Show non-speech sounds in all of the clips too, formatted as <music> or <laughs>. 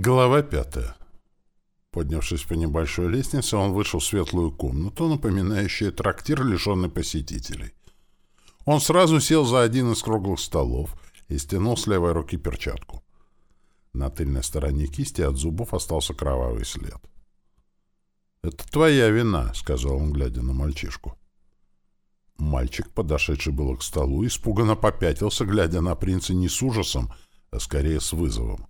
Глава пятая. Поднявшись по небольшой лестнице, он вышел в светлую комнату, напоминающую трактир, лишенный посетителей. Он сразу сел за один из круглых столов и стянул с левой руки перчатку. На тыльной стороне кисти от зубов остался кровавый след. «Это твоя вина», — сказал он, глядя на мальчишку. Мальчик, подошедший было к столу, испуганно попятился, глядя на принца не с ужасом, а скорее с вызовом.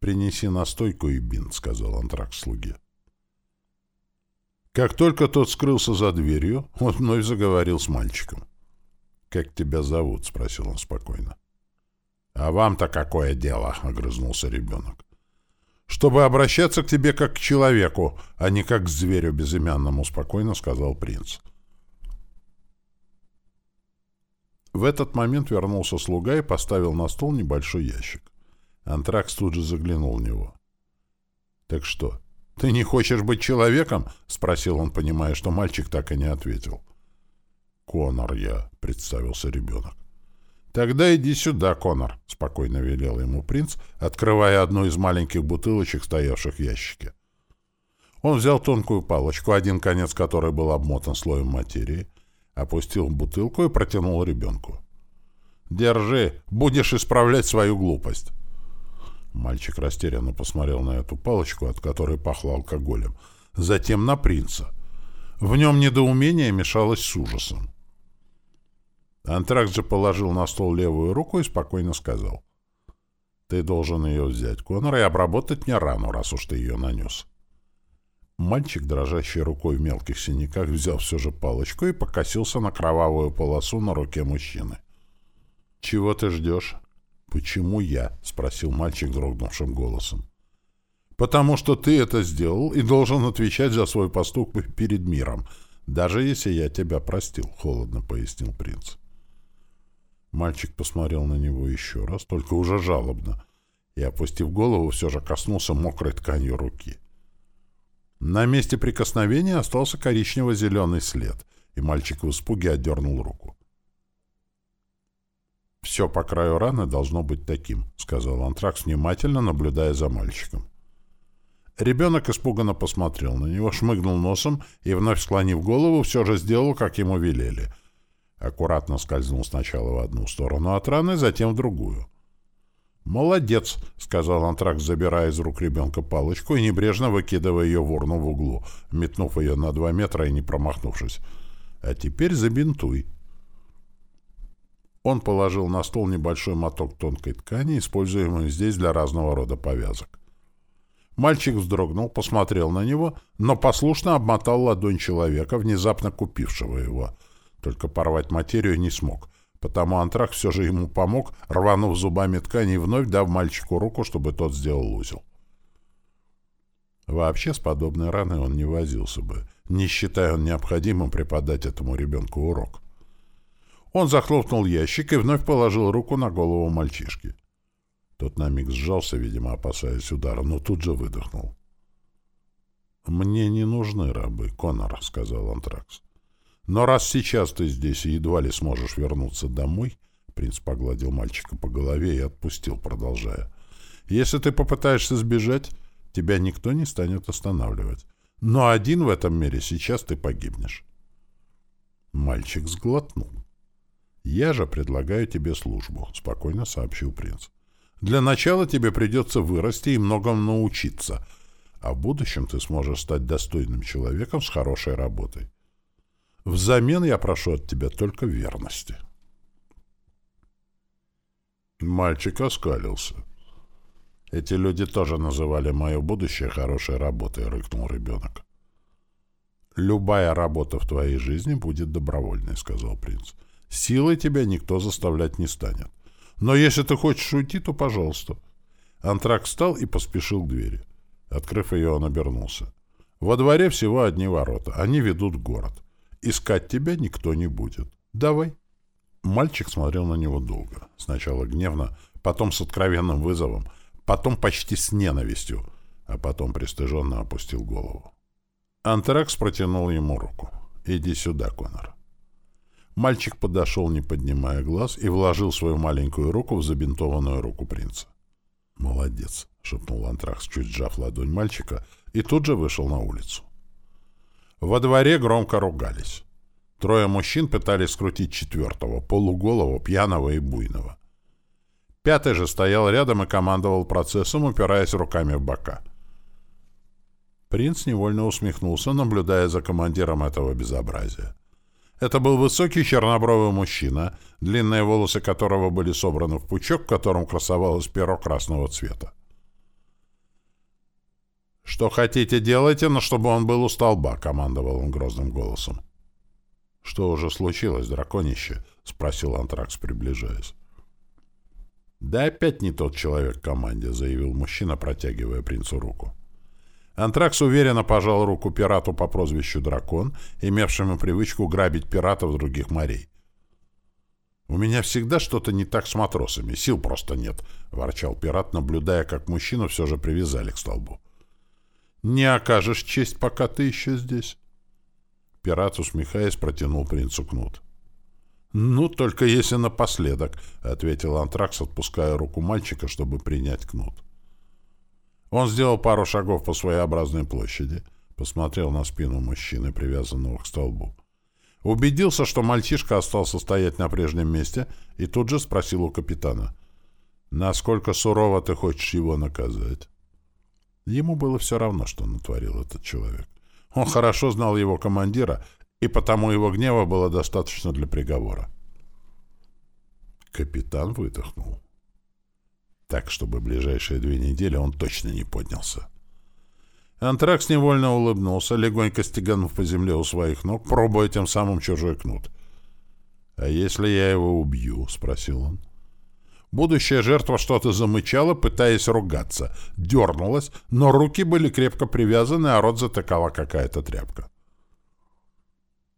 «Принеси настойку и бинт», — сказал антракт слуге. Как только тот скрылся за дверью, <laughs> он вновь заговорил с мальчиком. «Как тебя зовут?» — спросил он спокойно. «А вам-то какое дело?» — огрызнулся ребенок. «Чтобы обращаться к тебе как к человеку, а не как к зверю безымянному», — спокойно сказал принц. В этот момент вернулся слуга и поставил на стол небольшой ящик. Антракс тут же заглянул в него. «Так что, ты не хочешь быть человеком?» — спросил он, понимая, что мальчик так и не ответил. «Конор я», — представился ребенок. «Тогда иди сюда, Конор», — спокойно велел ему принц, открывая одну из маленьких бутылочек, стоявших в ящике. Он взял тонкую палочку, один конец которой был обмотан слоем материи, опустил бутылку и протянул ребенку. «Держи, будешь исправлять свою глупость». Мальчик растерянно посмотрел на эту палочку, от которой пахло алкоголем. Затем на принца. В нем недоумение мешалось с ужасом. Антракт же положил на стол левую руку и спокойно сказал. «Ты должен ее взять, Конор, и обработать мне рану, раз уж ты ее нанес». Мальчик, дрожащей рукой в мелких синяках, взял все же палочку и покосился на кровавую полосу на руке мужчины. «Чего ты ждешь?» «Почему я?» — спросил мальчик дрогнувшим голосом. «Потому что ты это сделал и должен отвечать за свой поступок перед миром, даже если я тебя простил», — холодно пояснил принц. Мальчик посмотрел на него еще раз, только уже жалобно, и, опустив голову, все же коснулся мокрой тканью руки. На месте прикосновения остался коричнево-зеленый след, и мальчик в испуге отдернул руку. «Все по краю раны должно быть таким», — сказал Антракс, внимательно наблюдая за мальчиком. Ребенок испуганно посмотрел на него, шмыгнул носом и, вновь склонив голову, все же сделал, как ему велели. Аккуратно скользнул сначала в одну сторону от раны, затем в другую. «Молодец», — сказал Антракс, забирая из рук ребенка палочку и небрежно выкидывая ее в урну в углу, метнув ее на два метра и не промахнувшись. «А теперь забинтуй». Он положил на стол небольшой моток тонкой ткани, используемый здесь для разного рода повязок. Мальчик вздрогнул, посмотрел на него, но послушно обмотал ладонь человека, внезапно купившего его. Только порвать материю не смог, потому антрак все же ему помог, рванув зубами ткани и вновь дав мальчику руку, чтобы тот сделал узел. Вообще с подобной раной он не возился бы, не считая он необходимым преподать этому ребенку урок. Он захлопнул ящик и вновь положил руку на голову мальчишки. Тот на миг сжался, видимо, опасаясь удара, но тут же выдохнул. «Мне не нужны рабы, Конор», — сказал Антракс. «Но раз сейчас ты здесь и едва ли сможешь вернуться домой...» Принц погладил мальчика по голове и отпустил, продолжая. «Если ты попытаешься сбежать, тебя никто не станет останавливать. Но один в этом мире сейчас ты погибнешь». Мальчик сглотнул. «Я же предлагаю тебе службу», — спокойно сообщил принц. «Для начала тебе придется вырасти и многому научиться, а в будущем ты сможешь стать достойным человеком с хорошей работой. Взамен я прошу от тебя только верности». Мальчик оскалился. «Эти люди тоже называли мое будущее хорошей работой», — рыкнул ребенок. «Любая работа в твоей жизни будет добровольной», — сказал принц. Силой тебя никто заставлять не станет. Но если ты хочешь уйти, то пожалуйста. Антрак встал и поспешил к двери. Открыв ее, он обернулся. Во дворе всего одни ворота. Они ведут город. Искать тебя никто не будет. Давай. Мальчик смотрел на него долго. Сначала гневно, потом с откровенным вызовом, потом почти с ненавистью, а потом пристыженно опустил голову. Антракс протянул ему руку. «Иди сюда, Конор». Мальчик подошел, не поднимая глаз, и вложил свою маленькую руку в забинтованную руку принца. «Молодец», — шепнул Антракс, чуть сжав ладонь мальчика, и тут же вышел на улицу. Во дворе громко ругались. Трое мужчин пытались скрутить четвертого, полуголого, пьяного и буйного. Пятый же стоял рядом и командовал процессом, упираясь руками в бока. Принц невольно усмехнулся, наблюдая за командиром этого безобразия. Это был высокий чернобровый мужчина, длинные волосы которого были собраны в пучок, в котором красовалось перо красного цвета. «Что хотите, делайте, но чтобы он был у столба», — командовал он грозным голосом. «Что уже случилось, драконище?» — спросил Антракс, приближаясь. «Да опять не тот человек в команде», — заявил мужчина, протягивая принцу руку. Антракс уверенно пожал руку пирату по прозвищу Дракон, имевшему привычку грабить пиратов других морей. «У меня всегда что-то не так с матросами, сил просто нет», — ворчал пират, наблюдая, как мужчину все же привязали к столбу. «Не окажешь честь, пока ты еще здесь». Пират, усмехаясь, протянул принцу кнут. «Ну, только если напоследок», — ответил Антракс, отпуская руку мальчика, чтобы принять кнут. Он сделал пару шагов по своеобразной площади, посмотрел на спину мужчины, привязанного к столбу. Убедился, что мальчишка остался стоять на прежнем месте, и тут же спросил у капитана, «Насколько сурово ты хочешь его наказать?» Ему было все равно, что натворил этот человек. Он хорошо знал его командира, и потому его гнева было достаточно для приговора. Капитан выдохнул так, чтобы ближайшие две недели он точно не поднялся. Антракс невольно улыбнулся, легонько стеганув по земле у своих ног, пробуя тем самым чужой кнут. «А если я его убью?» — спросил он. Будущая жертва что-то замычала, пытаясь ругаться. Дернулась, но руки были крепко привязаны, а рот затыкала какая-то тряпка.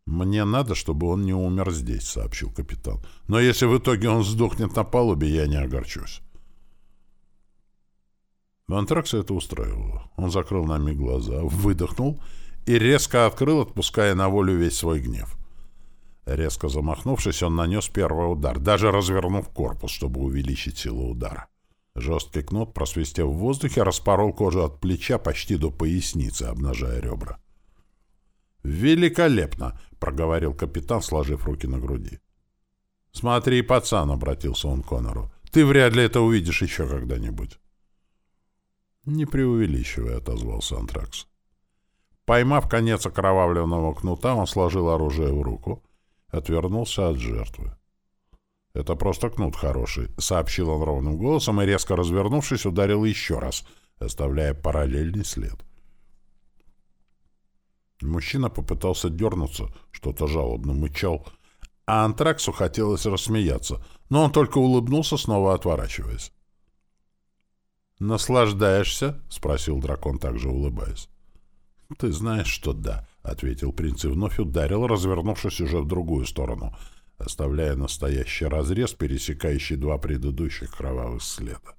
«Мне надо, чтобы он не умер здесь», — сообщил капитан. «Но если в итоге он сдохнет на палубе, я не огорчусь». Антракса это устраивало. Он закрыл на миг глаза, выдохнул и резко открыл, отпуская на волю весь свой гнев. Резко замахнувшись, он нанес первый удар, даже развернув корпус, чтобы увеличить силу удара. Жесткий кнут, просвистев в воздухе, распорол кожу от плеча почти до поясницы, обнажая ребра. «Великолепно!» — проговорил капитан, сложив руки на груди. «Смотри, пацан!» — обратился он к Конору. «Ты вряд ли это увидишь еще когда-нибудь». «Не преувеличивая», — отозвался Антракс. Поймав конец окровавленного кнута, он сложил оружие в руку, отвернулся от жертвы. «Это просто кнут хороший», — сообщил он ровным голосом и, резко развернувшись, ударил еще раз, оставляя параллельный след. Мужчина попытался дернуться, что-то жалобно мычал, а Антраксу хотелось рассмеяться, но он только улыбнулся, снова отворачиваясь. «Наслаждаешься?» — спросил дракон, также улыбаясь. «Ты знаешь, что да», — ответил принц и вновь ударил, развернувшись уже в другую сторону, оставляя настоящий разрез, пересекающий два предыдущих кровавых следа.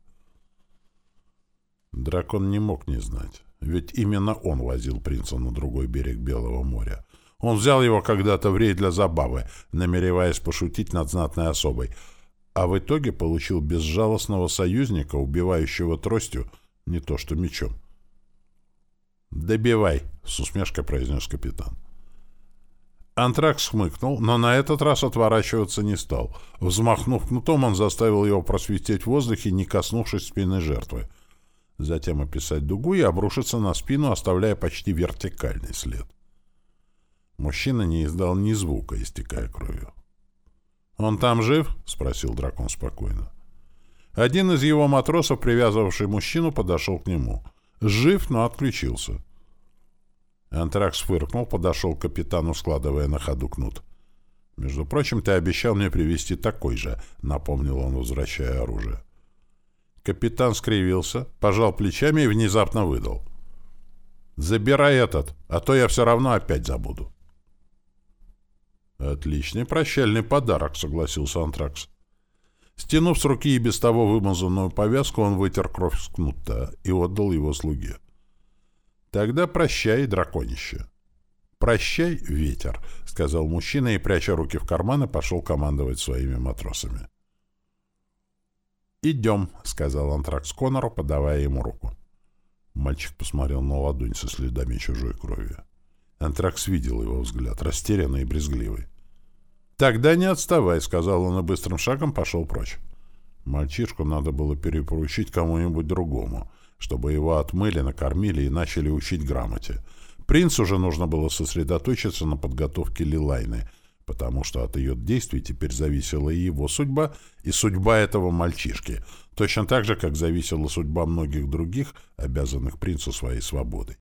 Дракон не мог не знать, ведь именно он возил принца на другой берег Белого моря. Он взял его когда-то в рейд для забавы, намереваясь пошутить над знатной особой — а в итоге получил безжалостного союзника, убивающего тростью, не то что мечом. «Добивай», — с усмешкой произнес капитан. Антракс хмыкнул, но на этот раз отворачиваться не стал. Взмахнув кнутом, он заставил его просветить в воздухе, не коснувшись спины жертвы. Затем описать дугу и обрушиться на спину, оставляя почти вертикальный след. Мужчина не издал ни звука, истекая кровью. «Он там жив?» — спросил дракон спокойно. Один из его матросов, привязывавший мужчину, подошел к нему. Жив, но отключился. Антракс фыркнул, подошел к капитану, складывая на ходу кнут. «Между прочим, ты обещал мне привезти такой же», — напомнил он, возвращая оружие. Капитан скривился, пожал плечами и внезапно выдал. «Забирай этот, а то я все равно опять забуду». «Отличный прощальный подарок», — согласился Антракс. Стянув с руки и без того вымазанную повязку, он вытер кровь с кнута и отдал его слуге. «Тогда прощай, драконище». «Прощай, ветер», — сказал мужчина и, пряча руки в карманы, пошел командовать своими матросами. «Идем», — сказал Антракс Конору, подавая ему руку. Мальчик посмотрел на ладонь со следами чужой крови. Антракс видел его взгляд, растерянный и брезгливый. «Тогда не отставай», — сказал он и быстрым шагом пошел прочь. Мальчишку надо было перепоручить кому-нибудь другому, чтобы его отмыли, накормили и начали учить грамоте. Принцу же нужно было сосредоточиться на подготовке Лилайны, потому что от ее действий теперь зависела и его судьба, и судьба этого мальчишки, точно так же, как зависела судьба многих других, обязанных принцу своей свободой.